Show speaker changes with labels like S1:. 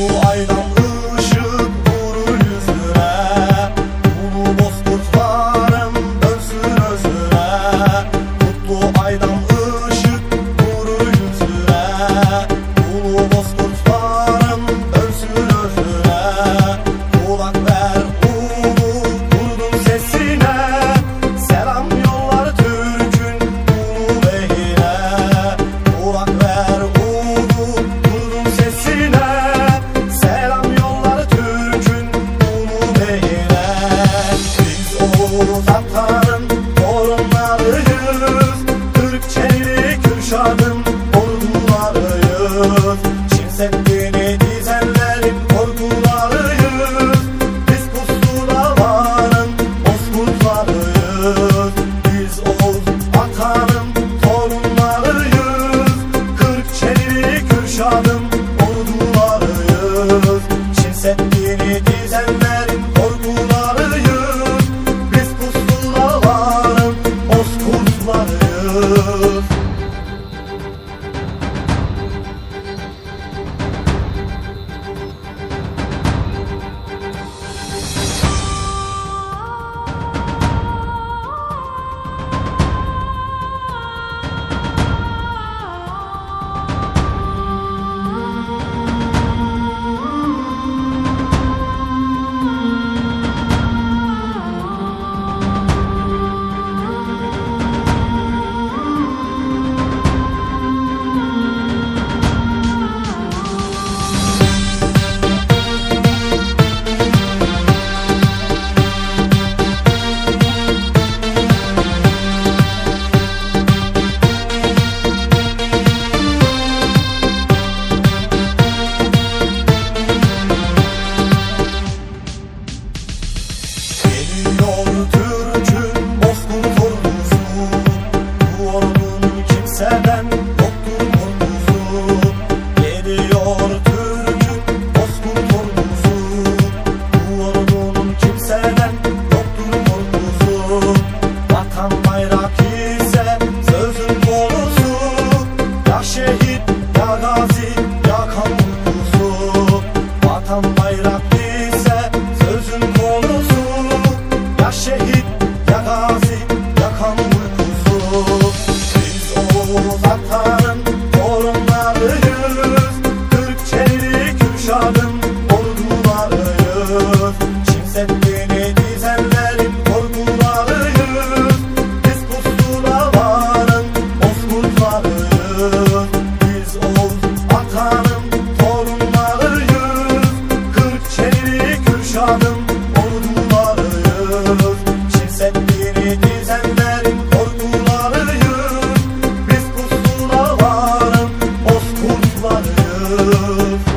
S1: 不爱 Denedi senden korkularıyız. Biz pusulaların bozkurtlarıyız Biz Oğuz Atan'ın torunlarıyız. Kırk çelik Kürşad'ın ordularıyız. Şimseddin'i dizenlerin korkularıyız. Biz pusulaların bozkurtlarıyız hayrat bize Sözün konusu Ya şehit ya gazi ya kan uykusu Biz o vatan torunlarıyız. Türkçeli Kürşad'ın ordularıyız. Şimseddin'i your love